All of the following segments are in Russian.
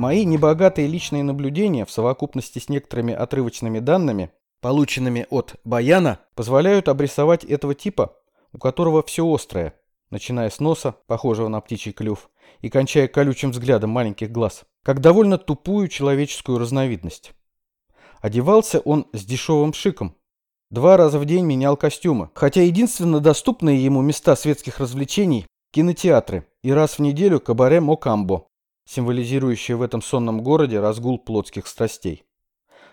Мои небогатые личные наблюдения в совокупности с некоторыми отрывочными данными, полученными от Баяна, позволяют обрисовать этого типа, у которого все острое, начиная с носа, похожего на птичий клюв, и кончая колючим взглядом маленьких глаз, как довольно тупую человеческую разновидность. Одевался он с дешевым шиком. Два раза в день менял костюмы, хотя единственно доступные ему места светских развлечений – кинотеатры и раз в неделю кабаре Мокамбо, символизирующее в этом сонном городе разгул плотских страстей.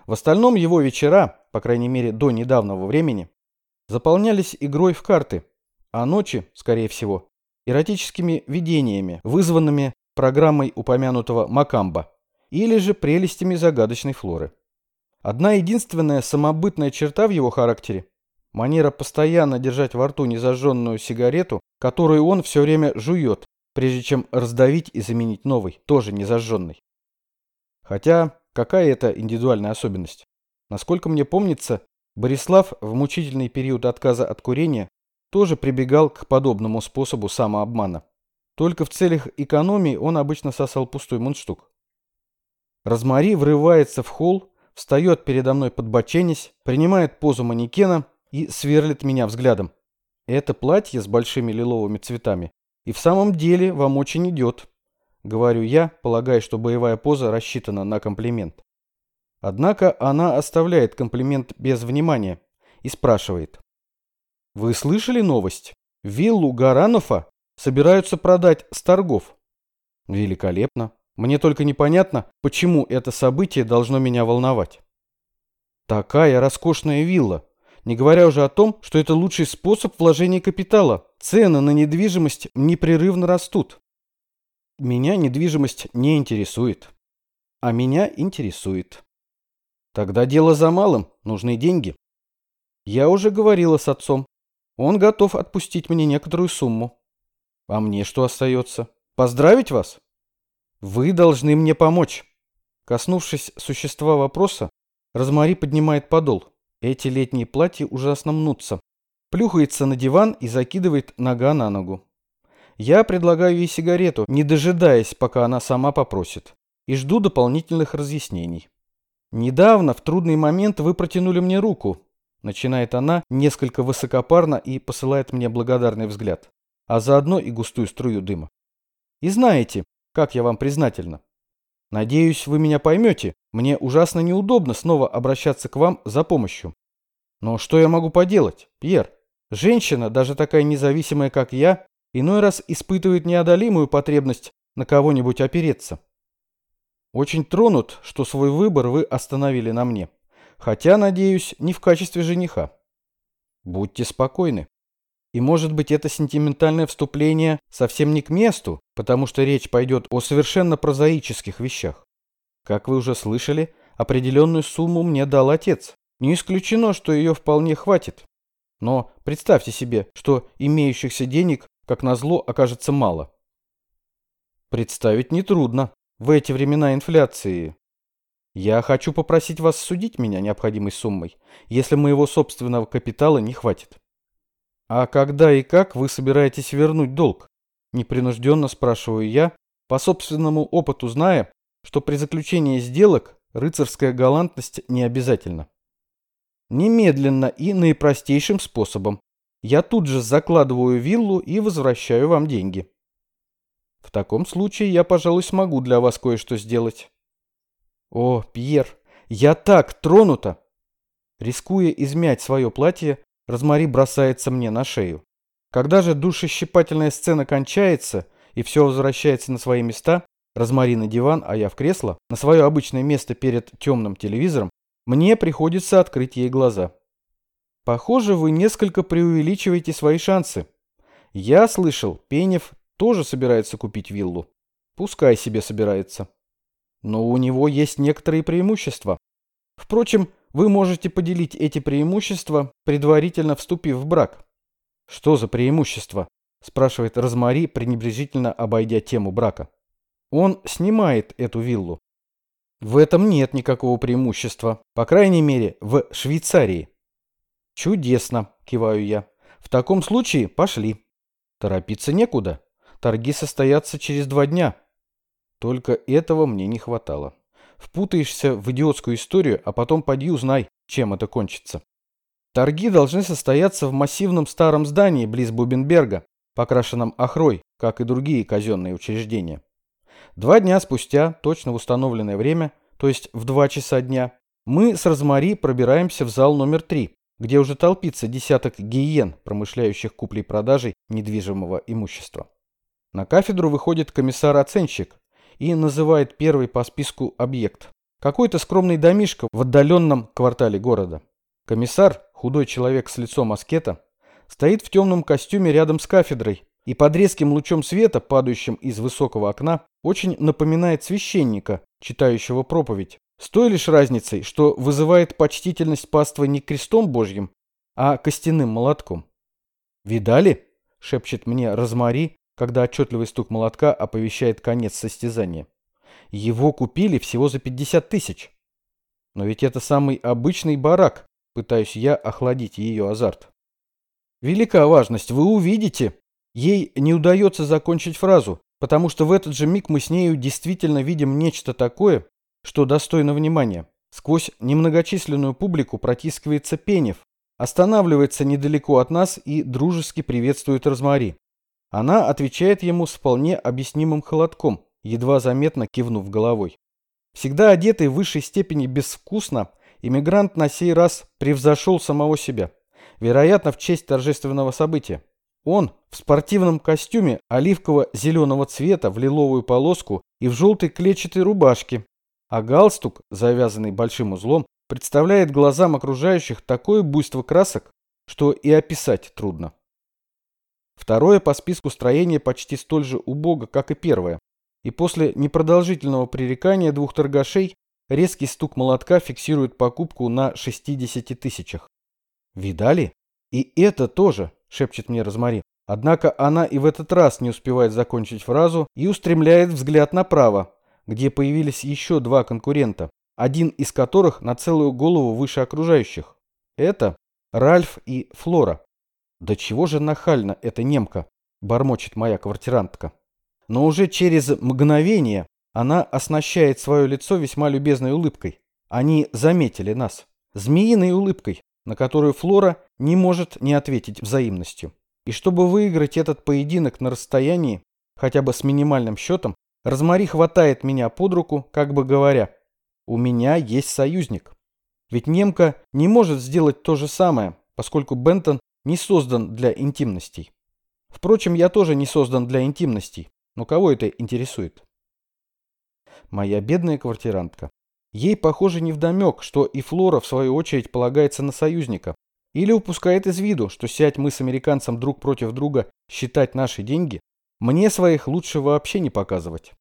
В остальном его вечера, по крайней мере до недавнего времени, заполнялись игрой в карты, а ночи, скорее всего, эротическими видениями, вызванными программой упомянутого Макамба, или же прелестями загадочной флоры. Одна единственная самобытная черта в его характере – манера постоянно держать во рту незажженную сигарету, которую он все время жует, прежде чем раздавить и заменить новый, тоже незажженный. Хотя, какая это индивидуальная особенность? Насколько мне помнится, Борислав в мучительный период отказа от курения тоже прибегал к подобному способу самообмана. Только в целях экономии он обычно сосал пустой мундштук. Розмари врывается в холл, встает передо мной подбоченясь, принимает позу манекена и сверлит меня взглядом. Это платье с большими лиловыми цветами и в самом деле вам очень идет, говорю я, полагая, что боевая поза рассчитана на комплимент. Однако она оставляет комплимент без внимания и спрашивает. Вы слышали новость? Виллу Гаранова собираются продать с торгов. Великолепно. Мне только непонятно, почему это событие должно меня волновать. Такая роскошная вилла. Не говоря уже о том, что это лучший способ вложения капитала. Цены на недвижимость непрерывно растут. Меня недвижимость не интересует. А меня интересует. Тогда дело за малым, нужны деньги. Я уже говорила с отцом. Он готов отпустить мне некоторую сумму. А мне что остается? Поздравить вас? Вы должны мне помочь. Коснувшись существа вопроса, Розмари поднимает подол. Эти летние платья ужасно мнутся. Плюхается на диван и закидывает нога на ногу. Я предлагаю ей сигарету, не дожидаясь, пока она сама попросит. И жду дополнительных разъяснений. «Недавно, в трудный момент, вы протянули мне руку», начинает она несколько высокопарно и посылает мне благодарный взгляд, а заодно и густую струю дыма. «И знаете, как я вам признательна. Надеюсь, вы меня поймете. Мне ужасно неудобно снова обращаться к вам за помощью. Но что я могу поделать, Пьер? Женщина, даже такая независимая, как я, иной раз испытывает неодолимую потребность на кого-нибудь опереться. Очень тронут, что свой выбор вы остановили на мне. Хотя, надеюсь, не в качестве жениха. Будьте спокойны. И может быть это сентиментальное вступление совсем не к месту, потому что речь пойдет о совершенно прозаических вещах. Как вы уже слышали, определенную сумму мне дал отец. Не исключено, что ее вполне хватит. Но представьте себе, что имеющихся денег, как назло, окажется мало. Представить нетрудно. В эти времена инфляции. Я хочу попросить вас судить меня необходимой суммой, если моего собственного капитала не хватит. «А когда и как вы собираетесь вернуть долг?» Непринужденно спрашиваю я, по собственному опыту зная, что при заключении сделок рыцарская галантность не обязательна. Немедленно и наипростейшим способом. Я тут же закладываю виллу и возвращаю вам деньги. В таком случае я, пожалуй, смогу для вас кое-что сделать. О, Пьер, я так тронута! Рискуя измять свое платье, Розмари бросается мне на шею. Когда же душещипательная сцена кончается и все возвращается на свои места, Розмари на диван, а я в кресло, на свое обычное место перед темным телевизором, мне приходится открыть ей глаза. Похоже, вы несколько преувеличиваете свои шансы. Я слышал, Пенев тоже собирается купить виллу. Пускай себе собирается. Но у него есть некоторые преимущества. Впрочем, вы можете поделить эти преимущества, предварительно вступив в брак. Что за преимущество? спрашивает Розмари, пренебрежительно обойдя тему брака. Он снимает эту виллу. В этом нет никакого преимущества, по крайней мере, в Швейцарии. Чудесно, киваю я. В таком случае пошли. Торопиться некуда. Торги состоятся через два дня. Только этого мне не хватало. Впутаешься в идиотскую историю, а потом поди узнай, чем это кончится. Торги должны состояться в массивном старом здании близ Бубенберга, покрашенном охрой, как и другие казенные учреждения. Два дня спустя, точно в установленное время, то есть в два часа дня, мы с Розмари пробираемся в зал номер три, где уже толпится десяток гиен, промышляющих куплей-продажей недвижимого имущества. На кафедру выходит комиссар-оценщик и называет первый по списку объект. Какой-то скромный домишко в отдаленном квартале города. Комиссар, худой человек с лицом аскета, стоит в темном костюме рядом с кафедрой и под резким лучом света, падающим из высокого окна, очень напоминает священника, читающего проповедь, с той лишь разницей, что вызывает почтительность паства не крестом божьим, а костяным молотком. «Видали?» — шепчет мне Розмари, когда отчетливый стук молотка оповещает конец состязания. «Его купили всего за 50 тысяч». Но ведь это самый обычный барак, пытаюсь я охладить ее азарт. Велика важность, вы увидите. Ей не удается закончить фразу, потому что в этот же миг мы с нею действительно видим нечто такое, что достойно внимания. Сквозь немногочисленную публику протискивается Пенев, останавливается недалеко от нас и дружески приветствует Розмари. Она отвечает ему с вполне объяснимым холодком, едва заметно кивнув головой. Всегда одетый в высшей степени безвкусно, иммигрант на сей раз превзошел самого себя. Вероятно, в честь торжественного события. Он в спортивном костюме оливково-зеленого цвета в лиловую полоску и в желтой клетчатой рубашке, а галстук, завязанный большим узлом, представляет глазам окружающих такое буйство красок, что и описать трудно. Второе по списку строение почти столь же убого, как и первое, и после непродолжительного пререкания двух торгашей резкий стук молотка фиксирует покупку на 60 тысячах. «Видали? И это тоже!» – шепчет мне Розмари. Однако она и в этот раз не успевает закончить фразу и устремляет взгляд направо, где появились еще два конкурента, один из которых на целую голову выше окружающих. Это Ральф и Флора. Да чего же нахально эта немка, бормочет моя квартирантка. Но уже через мгновение она оснащает свое лицо весьма любезной улыбкой. Они заметили нас. Змеиной улыбкой, на которую Флора не может не ответить взаимностью. И чтобы выиграть этот поединок на расстоянии, хотя бы с минимальным счетом, Розмари хватает меня под руку, как бы говоря, у меня есть союзник. Ведь немка не может сделать то же самое, поскольку Бентон не создан для интимностей. Впрочем, я тоже не создан для интимностей, но кого это интересует? Моя бедная квартирантка. Ей, похоже, невдомек, что и Флора, в свою очередь, полагается на союзника. Или упускает из виду, что сядь мы с американцем друг против друга считать наши деньги, мне своих лучше вообще не показывать.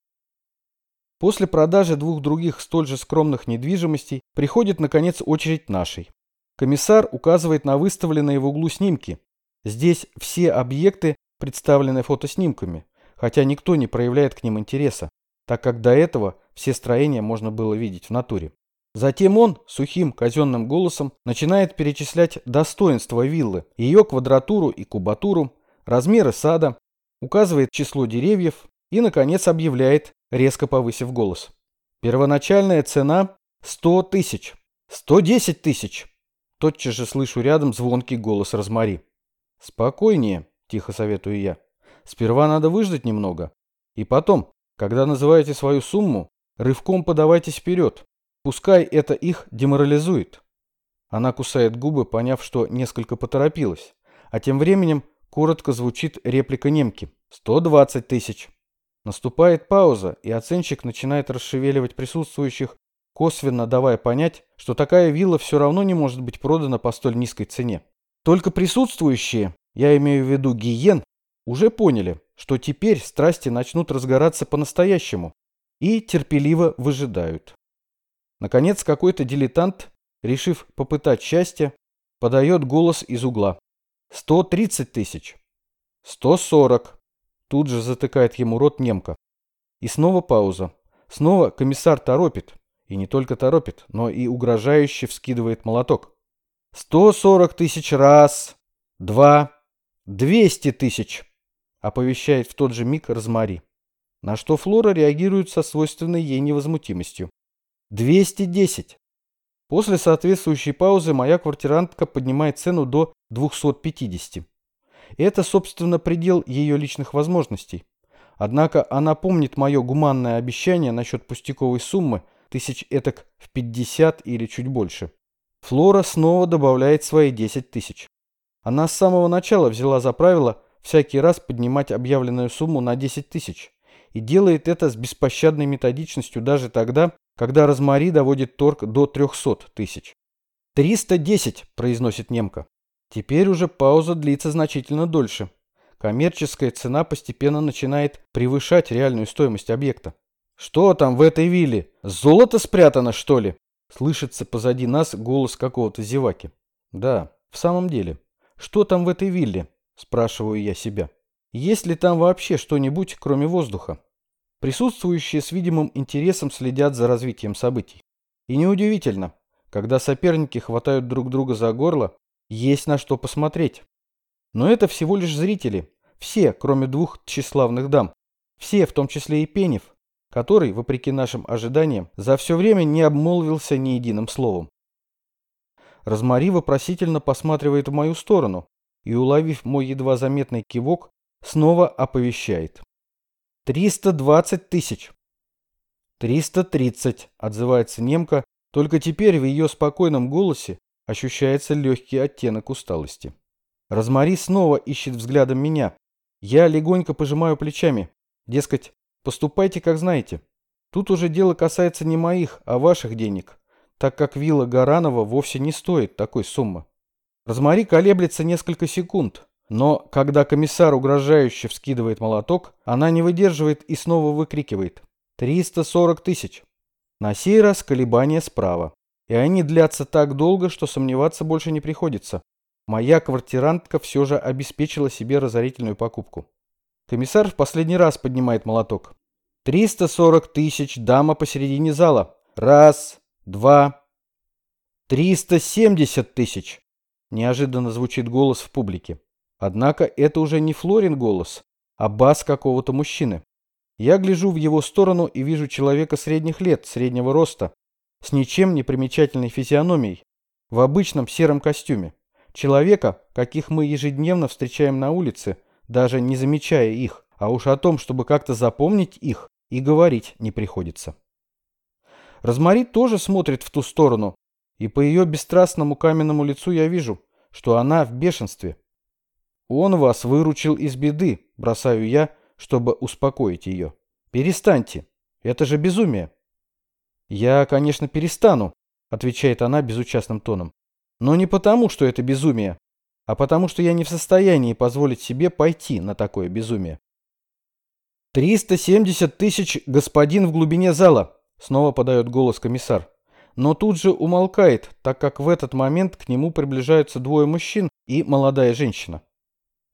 После продажи двух других столь же скромных недвижимостей приходит, наконец, очередь нашей. Комиссар указывает на выставленные в углу снимки. Здесь все объекты представлены фотоснимками, хотя никто не проявляет к ним интереса, так как до этого все строения можно было видеть в натуре. Затем он сухим казенным голосом начинает перечислять достоинства виллы, ее квадратуру и кубатуру, размеры сада, указывает число деревьев и, наконец, объявляет, резко повысив голос. Первоначальная цена – 100 тысяч. 110 тысяч. Тотчас же слышу рядом звонкий голос Розмари. «Спокойнее», – тихо советую я. «Сперва надо выждать немного. И потом, когда называете свою сумму, рывком подавайтесь вперед. Пускай это их деморализует». Она кусает губы, поняв, что несколько поторопилась. А тем временем коротко звучит реплика немки. «Сто двадцать тысяч». Наступает пауза, и оценщик начинает расшевеливать присутствующих, косвенно давая понять, что такая вилла все равно не может быть продана по столь низкой цене. Только присутствующие, я имею в виду гиен, уже поняли, что теперь страсти начнут разгораться по-настоящему и терпеливо выжидают. Наконец какой-то дилетант, решив попытать счастье, подает голос из угла. 130 тысяч. 140. Тут же затыкает ему рот немка. И снова пауза. Снова комиссар торопит. И не только торопит, но и угрожающе вскидывает молоток. 140 тысяч раз. Два. 200 тысяч. Оповещает в тот же миг Розмари. на что Флора реагирует со свойственной ей невозмутимостью. 210. После соответствующей паузы моя квартирантка поднимает цену до 250. Это, собственно, предел ее личных возможностей. Однако она помнит мое гуманное обещание насчет пустяковой суммы, тысяч этак в 50 или чуть больше. Флора снова добавляет свои 10 тысяч. Она с самого начала взяла за правило всякий раз поднимать объявленную сумму на 10 тысяч. И делает это с беспощадной методичностью даже тогда, когда Розмари доводит торг до 300 тысяч. «310», – произносит немка. Теперь уже пауза длится значительно дольше. Коммерческая цена постепенно начинает превышать реальную стоимость объекта. «Что там в этой вилле? Золото спрятано, что ли?» Слышится позади нас голос какого-то зеваки. «Да, в самом деле. Что там в этой вилле?» Спрашиваю я себя. Есть ли там вообще что-нибудь, кроме воздуха? Присутствующие с видимым интересом следят за развитием событий. И неудивительно, когда соперники хватают друг друга за горло, есть на что посмотреть. Но это всего лишь зрители. Все, кроме двух тщеславных дам. Все, в том числе и Пенев, который, вопреки нашим ожиданиям, за все время не обмолвился ни единым словом. Розмари вопросительно посматривает в мою сторону и, уловив мой едва заметный кивок, снова оповещает. «Триста двадцать тысяч!» «Триста тридцать!» – отзывается немка, только теперь в ее спокойном голосе ощущается легкий оттенок усталости. Розмари снова ищет взглядом меня. Я легонько пожимаю плечами. Дескать, поступайте как знаете. Тут уже дело касается не моих, а ваших денег, так как вилла Гаранова вовсе не стоит такой суммы. Розмари колеблется несколько секунд, но когда комиссар угрожающе вскидывает молоток, она не выдерживает и снова выкрикивает «340 тысяч». На сей раз колебания справа. И они длятся так долго, что сомневаться больше не приходится. Моя квартирантка все же обеспечила себе разорительную покупку. Комиссар в последний раз поднимает молоток. 340 тысяч, дама посередине зала. Раз, два, 370 тысяч. Неожиданно звучит голос в публике. Однако это уже не Флорин голос, а бас какого-то мужчины. Я гляжу в его сторону и вижу человека средних лет, среднего роста, с ничем не примечательной физиономией, в обычном сером костюме. Человека, каких мы ежедневно встречаем на улице, даже не замечая их, а уж о том, чтобы как-то запомнить их, и говорить не приходится. Розмари тоже смотрит в ту сторону, и по ее бесстрастному каменному лицу я вижу, что она в бешенстве. «Он вас выручил из беды», – бросаю я, чтобы успокоить ее. «Перестаньте, это же безумие». «Я, конечно, перестану», — отвечает она безучастным тоном. «Но не потому, что это безумие, а потому, что я не в состоянии позволить себе пойти на такое безумие». «Триста семьдесят тысяч, господин в глубине зала», — снова подает голос комиссар. Но тут же умолкает, так как в этот момент к нему приближаются двое мужчин и молодая женщина.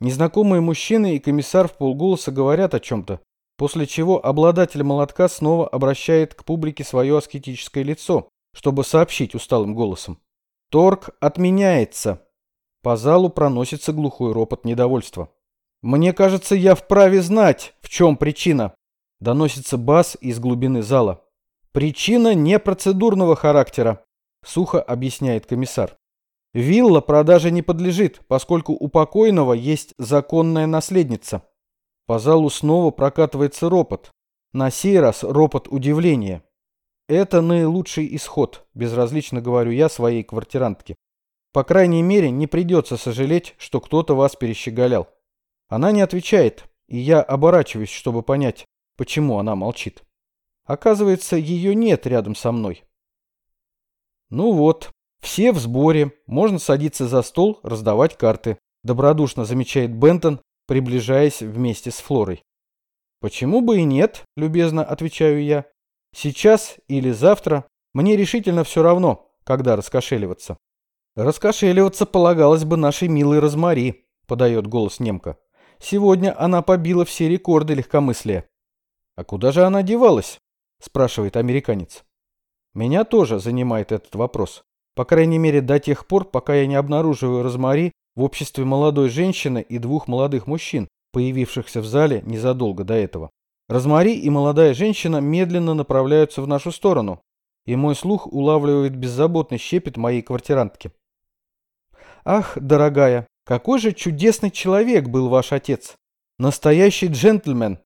Незнакомые мужчины и комиссар в полголоса говорят о чем-то, После чего обладатель молотка снова обращает к публике свое аскетическое лицо, чтобы сообщить усталым голосом. Торг отменяется. По залу проносится глухой ропот недовольства. «Мне кажется, я вправе знать, в чем причина», – доносится бас из глубины зала. «Причина не процедурного характера», – сухо объясняет комиссар. «Вилла продаже не подлежит, поскольку у покойного есть законная наследница». По залу снова прокатывается ропот. На сей раз ропот удивления. Это наилучший исход, безразлично говорю я своей квартирантке. По крайней мере, не придется сожалеть, что кто-то вас перещеголял. Она не отвечает, и я оборачиваюсь, чтобы понять, почему она молчит. Оказывается, ее нет рядом со мной. Ну вот, все в сборе, можно садиться за стол, раздавать карты. Добродушно замечает Бентон, приближаясь вместе с Флорой. «Почему бы и нет?» – любезно отвечаю я. «Сейчас или завтра мне решительно все равно, когда раскошеливаться». «Раскошеливаться полагалось бы нашей милой Розмари», – подает голос немка. «Сегодня она побила все рекорды легкомыслия». «А куда же она девалась?» – спрашивает американец. Меня тоже занимает этот вопрос. По крайней мере, до тех пор, пока я не обнаруживаю Розмари в обществе молодой женщины и двух молодых мужчин, появившихся в зале незадолго до этого. Розмари и молодая женщина медленно направляются в нашу сторону, и мой слух улавливает беззаботный щепет моей квартирантки. «Ах, дорогая, какой же чудесный человек был ваш отец! Настоящий джентльмен!»